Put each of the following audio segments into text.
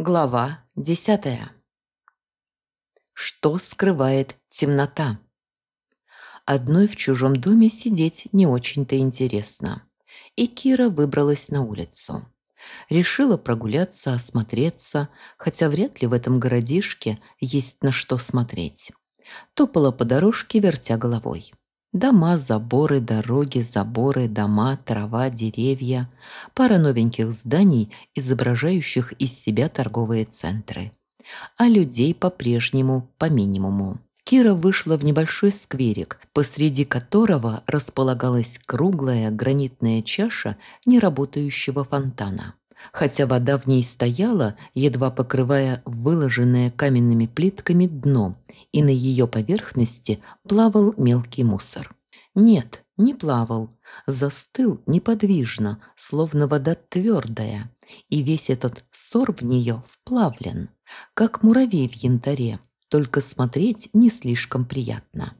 Глава десятая. Что скрывает темнота? Одной в чужом доме сидеть не очень-то интересно. И Кира выбралась на улицу. Решила прогуляться, осмотреться, хотя вряд ли в этом городишке есть на что смотреть. Топала по дорожке, вертя головой. Дома, заборы, дороги, заборы, дома, трава, деревья, пара новеньких зданий, изображающих из себя торговые центры. А людей по-прежнему по минимуму. Кира вышла в небольшой скверик, посреди которого располагалась круглая гранитная чаша неработающего фонтана. Хотя вода в ней стояла, едва покрывая выложенное каменными плитками дно, и на ее поверхности плавал мелкий мусор. Нет, не плавал, застыл неподвижно, словно вода твердая, и весь этот сор в нее вплавлен, как муравей в янтаре, только смотреть не слишком приятно.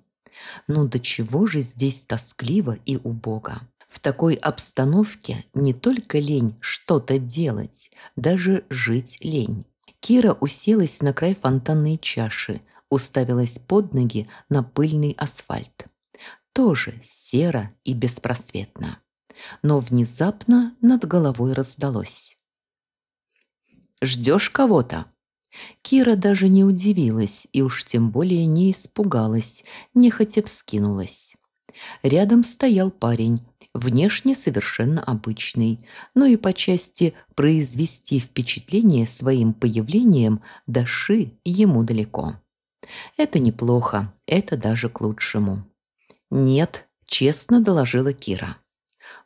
Но до чего же здесь тоскливо и убого? В такой обстановке не только лень что-то делать, даже жить лень. Кира уселась на край фонтанной чаши, уставилась под ноги на пыльный асфальт. Тоже серо и беспросветно. Но внезапно над головой раздалось. «Ждешь кого-то?» Кира даже не удивилась и уж тем более не испугалась, нехотя вскинулась. Рядом стоял парень, внешне совершенно обычный, но и по части произвести впечатление своим появлением Даши ему далеко. Это неплохо, это даже к лучшему. Нет, честно доложила Кира.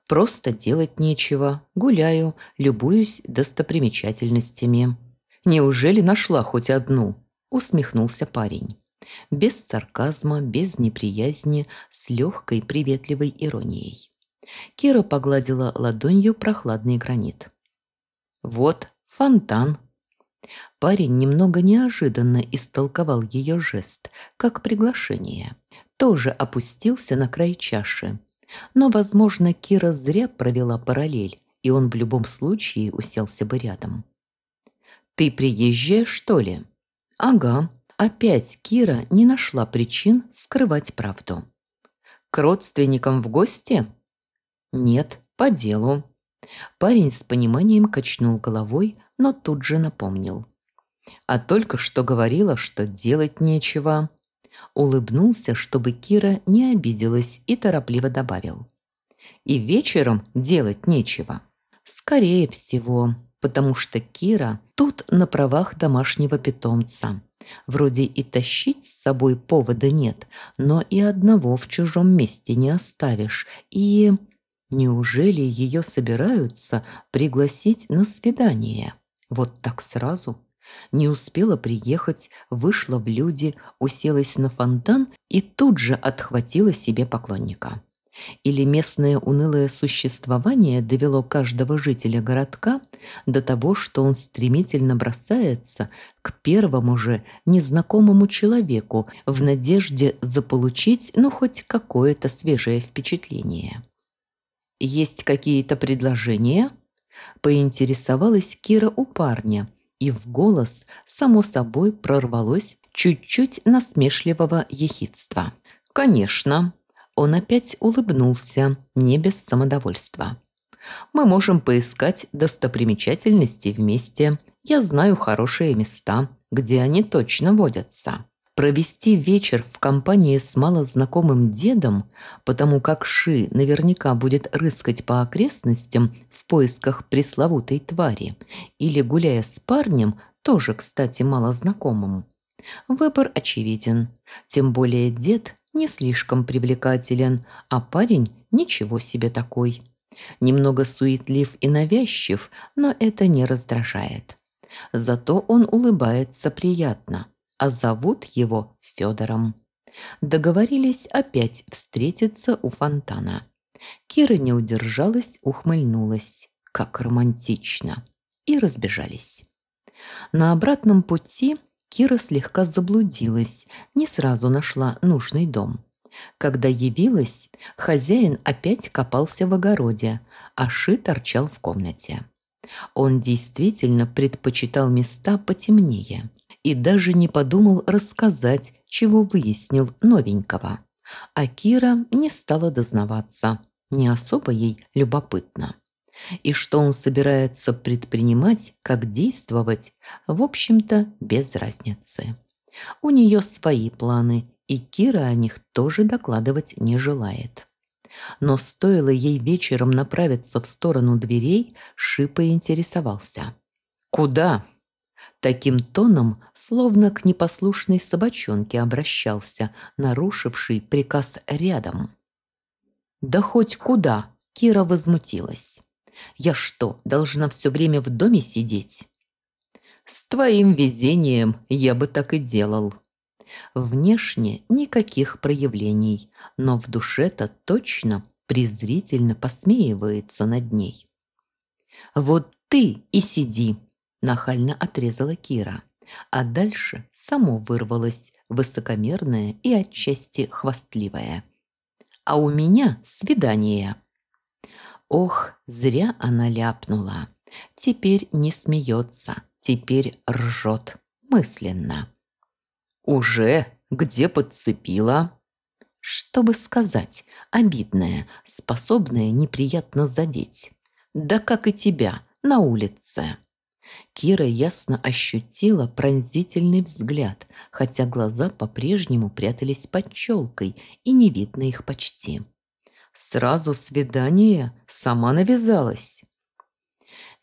Просто делать нечего, гуляю, любуюсь достопримечательностями. Неужели нашла хоть одну? Усмехнулся парень. Без сарказма, без неприязни, с легкой приветливой иронией. Кира погладила ладонью прохладный гранит. «Вот фонтан», Парень немного неожиданно истолковал ее жест, как приглашение. Тоже опустился на край чаши. Но, возможно, Кира зря провела параллель, и он в любом случае уселся бы рядом. «Ты приезжая, что ли?» «Ага». Опять Кира не нашла причин скрывать правду. «К родственникам в гости?» «Нет, по делу». Парень с пониманием качнул головой, но тут же напомнил. А только что говорила, что делать нечего. Улыбнулся, чтобы Кира не обиделась и торопливо добавил. И вечером делать нечего. Скорее всего, потому что Кира тут на правах домашнего питомца. Вроде и тащить с собой повода нет, но и одного в чужом месте не оставишь. И неужели ее собираются пригласить на свидание? Вот так сразу. Не успела приехать, вышла в люди, уселась на фонтан и тут же отхватила себе поклонника. Или местное унылое существование довело каждого жителя городка до того, что он стремительно бросается к первому же незнакомому человеку в надежде заполучить ну хоть какое-то свежее впечатление. «Есть какие-то предложения?» Поинтересовалась Кира у парня, и в голос, само собой, прорвалось чуть-чуть насмешливого ехидства. «Конечно». Он опять улыбнулся, не без самодовольства. «Мы можем поискать достопримечательности вместе. Я знаю хорошие места, где они точно водятся». Провести вечер в компании с малознакомым дедом, потому как Ши наверняка будет рыскать по окрестностям в поисках пресловутой твари, или гуляя с парнем, тоже, кстати, малознакомым. Выбор очевиден. Тем более дед не слишком привлекателен, а парень ничего себе такой. Немного суетлив и навязчив, но это не раздражает. Зато он улыбается приятно а зовут его Федором. Договорились опять встретиться у фонтана. Кира не удержалась, ухмыльнулась. Как романтично. И разбежались. На обратном пути Кира слегка заблудилась, не сразу нашла нужный дом. Когда явилась, хозяин опять копался в огороде, а Ши торчал в комнате. Он действительно предпочитал места потемнее и даже не подумал рассказать, чего выяснил новенького. А Кира не стала дознаваться, не особо ей любопытно. И что он собирается предпринимать, как действовать, в общем-то, без разницы. У нее свои планы, и Кира о них тоже докладывать не желает. Но стоило ей вечером направиться в сторону дверей, Шипа интересовался. «Куда?» Таким тоном, словно к непослушной собачонке обращался, нарушивший приказ рядом. «Да хоть куда!» – Кира возмутилась. «Я что, должна все время в доме сидеть?» «С твоим везением я бы так и делал». Внешне никаких проявлений, но в душе-то точно презрительно посмеивается над ней. «Вот ты и сиди!» – нахально отрезала Кира, а дальше само вырвалось высокомерное и отчасти хвастливое. «А у меня свидание!» Ох, зря она ляпнула. Теперь не смеется, теперь ржет мысленно. «Уже? Где подцепила?» Чтобы сказать, обидное, способное неприятно задеть. Да как и тебя, на улице. Кира ясно ощутила пронзительный взгляд, хотя глаза по-прежнему прятались под челкой, и не видно их почти. Сразу свидание сама навязалась.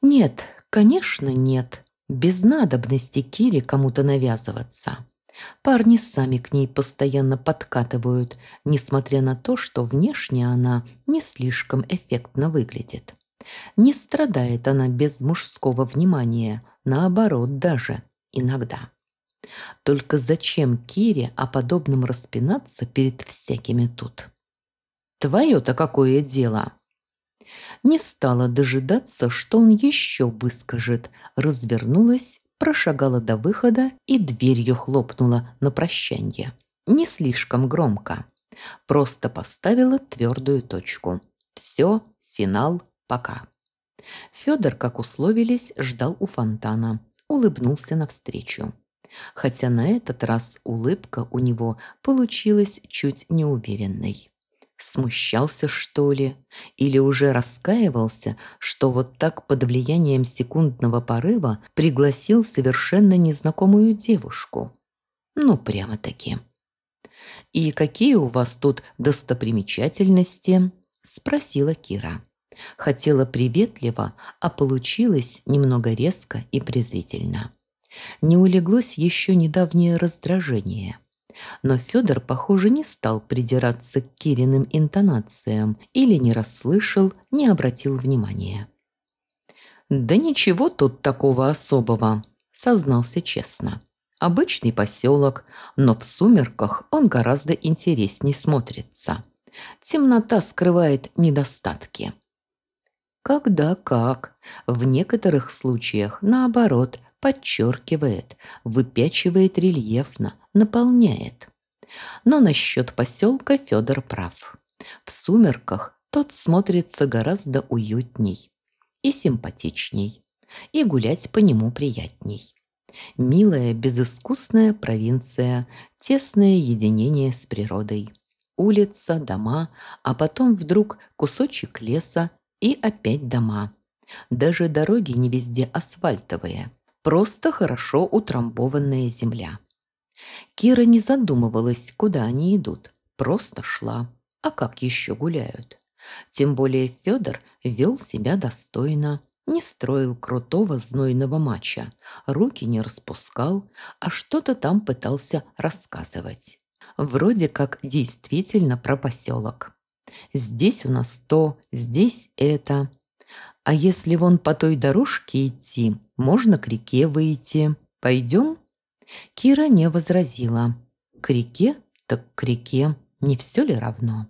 Нет, конечно, нет. Без надобности Кире кому-то навязываться. Парни сами к ней постоянно подкатывают, несмотря на то, что внешне она не слишком эффектно выглядит. Не страдает она без мужского внимания, наоборот даже, иногда. Только зачем Кире о подобном распинаться перед всякими тут? Твое-то какое дело? Не стала дожидаться, что он еще выскажет, развернулась прошагала до выхода и дверью хлопнула на прощанье. Не слишком громко. Просто поставила твердую точку. Все, финал, пока. Федор, как условились, ждал у фонтана. Улыбнулся навстречу. Хотя на этот раз улыбка у него получилась чуть неуверенной. Смущался, что ли? Или уже раскаивался, что вот так под влиянием секундного порыва пригласил совершенно незнакомую девушку? Ну, прямо-таки. «И какие у вас тут достопримечательности?» – спросила Кира. Хотела приветливо, а получилось немного резко и презрительно. Не улеглось еще недавнее раздражение – но Федор, похоже, не стал придираться к Кириным интонациям или не расслышал, не обратил внимания. «Да ничего тут такого особого», – сознался честно. «Обычный поселок, но в сумерках он гораздо интересней смотрится. Темнота скрывает недостатки». Когда как. В некоторых случаях, наоборот, подчеркивает, выпячивает рельефно, наполняет. Но насчет поселка Федор прав. В сумерках тот смотрится гораздо уютней и симпатичней, и гулять по нему приятней. Милая, безыскусная провинция, тесное единение с природой. Улица, дома, а потом вдруг кусочек леса и опять дома. Даже дороги не везде асфальтовые, просто хорошо утрамбованная земля. Кира не задумывалась, куда они идут, просто шла. А как еще гуляют? Тем более Федор вел себя достойно, не строил крутого знойного матча, руки не распускал, а что-то там пытался рассказывать. Вроде как действительно про поселок. Здесь у нас то, здесь это. А если вон по той дорожке идти, можно к реке выйти. Пойдем? Кира не возразила. К реке, так к реке, не все ли равно?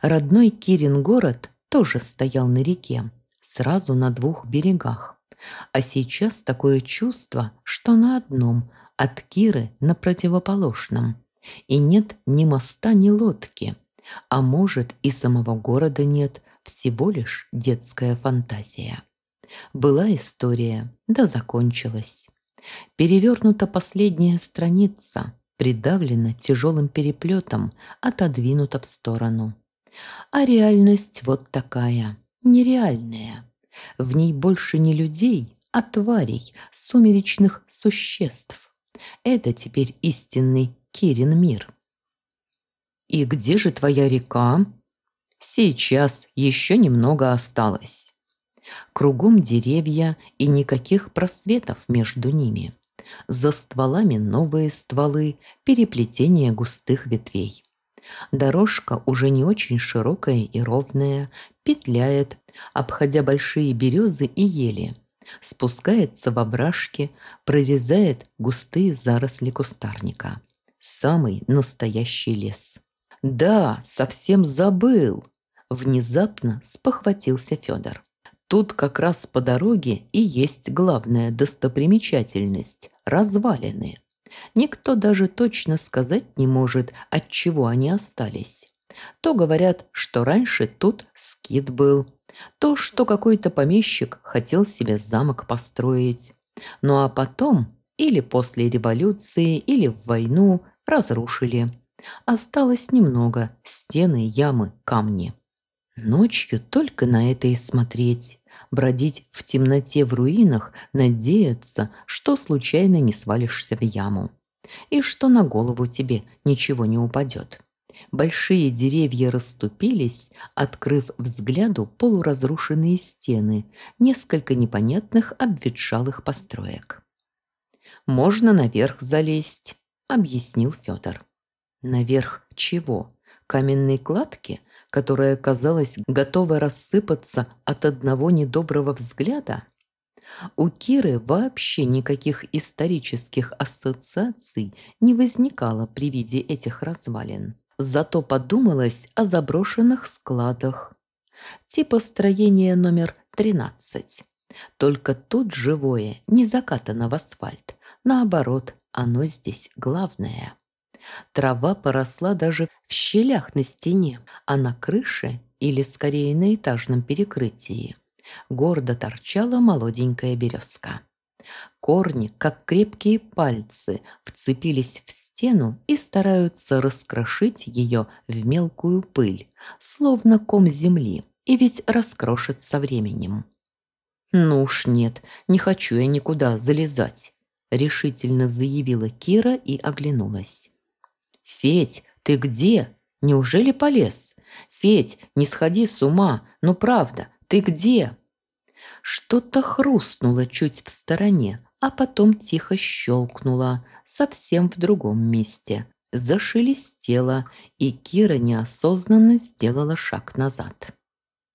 Родной Кирин город тоже стоял на реке, сразу на двух берегах. А сейчас такое чувство, что на одном, от Киры на противоположном. И нет ни моста, ни лодки. А может, и самого города нет, всего лишь детская фантазия. Была история, да закончилась. Перевернута последняя страница, придавлена тяжелым переплетом, отодвинута в сторону. А реальность вот такая, нереальная. В ней больше не людей, а тварей, сумеречных существ. Это теперь истинный Кирин мир. «И где же твоя река?» «Сейчас еще немного осталось». Кругом деревья и никаких просветов между ними. За стволами новые стволы, переплетение густых ветвей. Дорожка уже не очень широкая и ровная, петляет, обходя большие березы и ели. Спускается во вражки, прорезает густые заросли кустарника. Самый настоящий лес. «Да, совсем забыл!» Внезапно спохватился Федор. Тут как раз по дороге и есть главная достопримечательность – развалины. Никто даже точно сказать не может, от чего они остались. То говорят, что раньше тут скит был, то, что какой-то помещик хотел себе замок построить. Ну а потом, или после революции, или в войну, разрушили. Осталось немного – стены, ямы, камни. Ночью только на это и смотреть. Бродить в темноте в руинах, надеяться, что случайно не свалишься в яму. И что на голову тебе ничего не упадет. Большие деревья расступились, открыв взгляду полуразрушенные стены, несколько непонятных обветшалых построек. «Можно наверх залезть», — объяснил Федор. «Наверх чего? Каменной кладки?» Которая, казалось, готова рассыпаться от одного недоброго взгляда? У Киры вообще никаких исторических ассоциаций не возникало при виде этих развалин. Зато подумалось о заброшенных складах. Типа строения номер 13. Только тут живое, не закатано в асфальт. Наоборот, оно здесь главное. Трава поросла даже в щелях на стене, а на крыше, или скорее на этажном перекрытии, гордо торчала молоденькая березка. Корни, как крепкие пальцы, вцепились в стену и стараются раскрошить ее в мелкую пыль, словно ком земли, и ведь раскрошат со временем. «Ну уж нет, не хочу я никуда залезать», – решительно заявила Кира и оглянулась. «Федь, ты где? Неужели полез? Федь, не сходи с ума, ну правда, ты где?» Что-то хрустнуло чуть в стороне, а потом тихо щелкнуло, совсем в другом месте. Зашелестело, и Кира неосознанно сделала шаг назад.